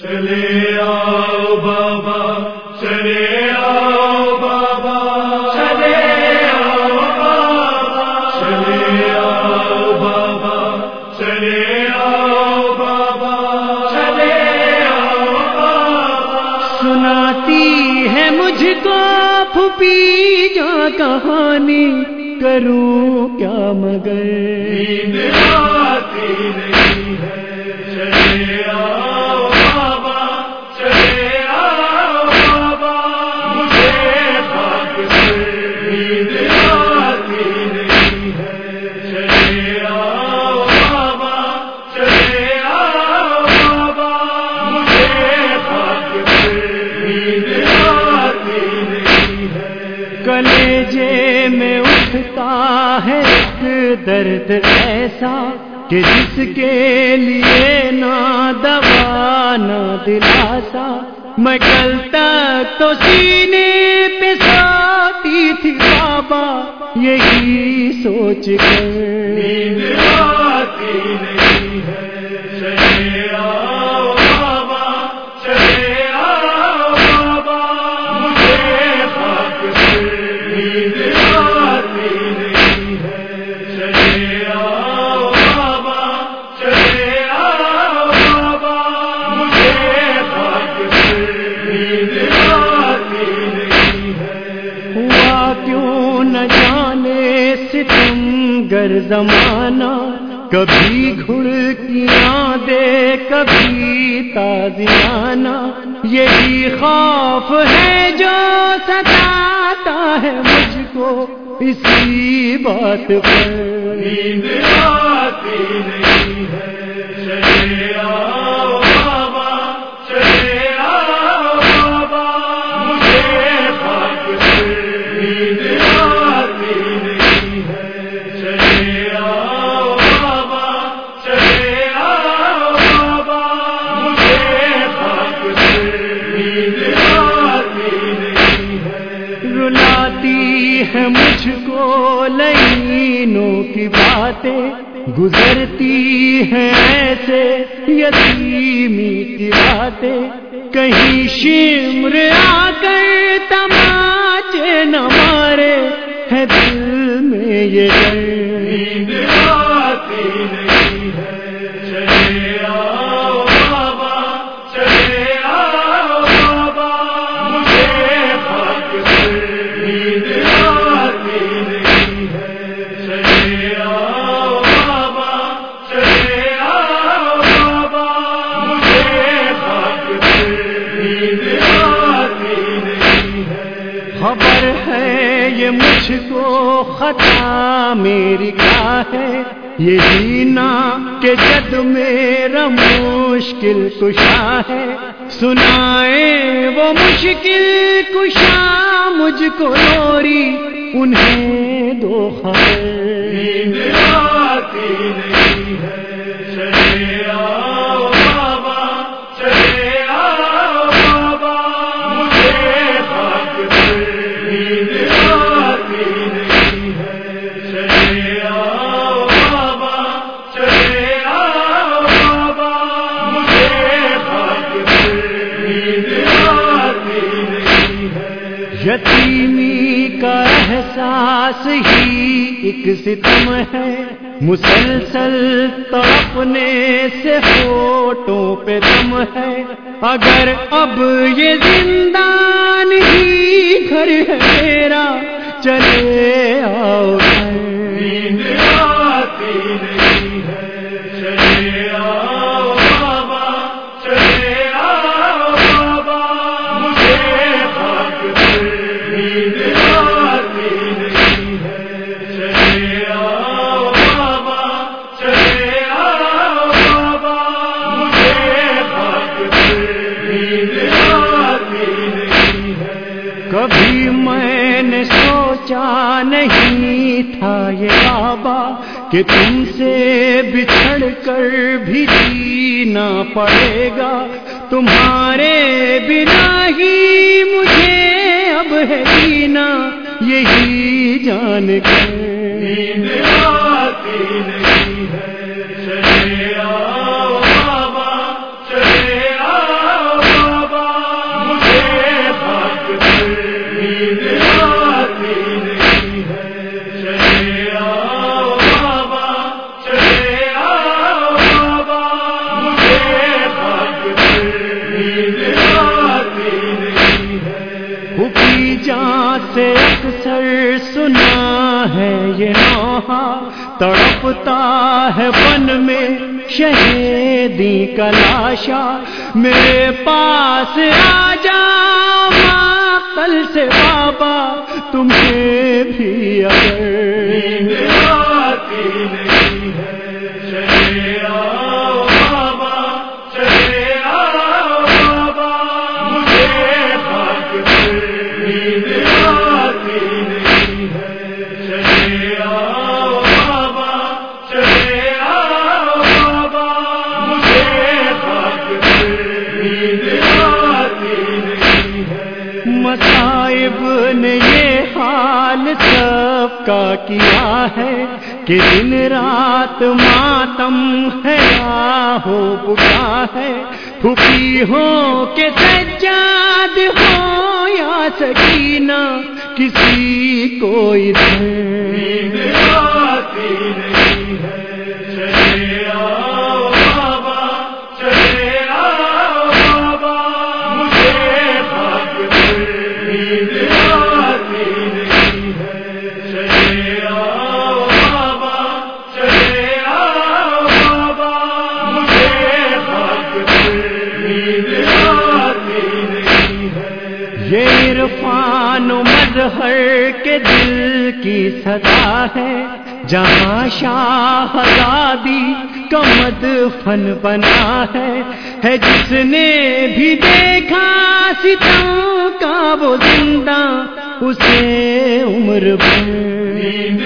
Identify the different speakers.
Speaker 1: چلے آؤ بابا چلے آؤ بابا۔ چلے آؤ بابا۔ چلے آؤ بابا چلے آؤ بابا۔ چلے آؤ بابا۔
Speaker 2: سناتی ہے مجھ کو پھوپھی جا کہانی کروں کیا مگر؟ کلیجے میں اٹھتا ہے ایک درد ایسا کہ جس کے لیے نہ دوا، نہ دلاسا۔ میں کل تک تو سینے پہ سوتی تھی بابا، یہی سوچ کر جانے ستم گر زمانہ، کبھی گھڑکیاں دے کبھی تازیانہ یہی خوف ہے جو ستاتا ہے مجھ کو، اسی بات پر۔
Speaker 1: نیند آتی نہیں ہے ہے ہے
Speaker 2: مجھ کو لینوں کی باتیں۔ گزرتی ہیں ایسے یتیمی کی باتیں کہیں شمر آ کر تماچے نہ مارے۔ ہے دل میں یہ خبر ہے، یہ مجھ کو خطا میری کیا ہے۔ یہ جینا کہ جد میرا مشکل کشا ہے۔ سنائے وہ مشکل کشا، مجھ کو لوری انہیں دو خبر۔
Speaker 1: آتی نہیں ہے
Speaker 2: یتیمی کا احساس ہی ایک ستم ہے۔ مسلسل تڑپنے سے ہوٹوں پہ دم ہے۔ اگر اب یہ زندان ہی گھر ہے میرا، چلے آؤ۔ سوچا نہیں تھا یہ بابا کہ تم سے بچھڑ کر بھی جینا پڑے گا۔ تمہارے بنا ہی مجھے اب ہے جینا۔ یہی جان کر تڑپتا ہے بن میں شہیدی کلاشا میرے پاس آ جا کل سے بابا، تمہیں بھی اگر
Speaker 1: نہیں ہے۔
Speaker 2: کا کیا ہے کہ دن رات ماتم ہے ہو بکا ہے۔ پھکی ہو کہ سجاد ہو یا سکینہ، کسی کو ادھر دل کی صدا ہے۔ جہاں شاہ آزادی کا مدفن بنا ہے۔ ہے جس نے بھی دیکھا ستوں کا وہ زندہ، اسے عمر بھر۔
Speaker 1: نہیں۔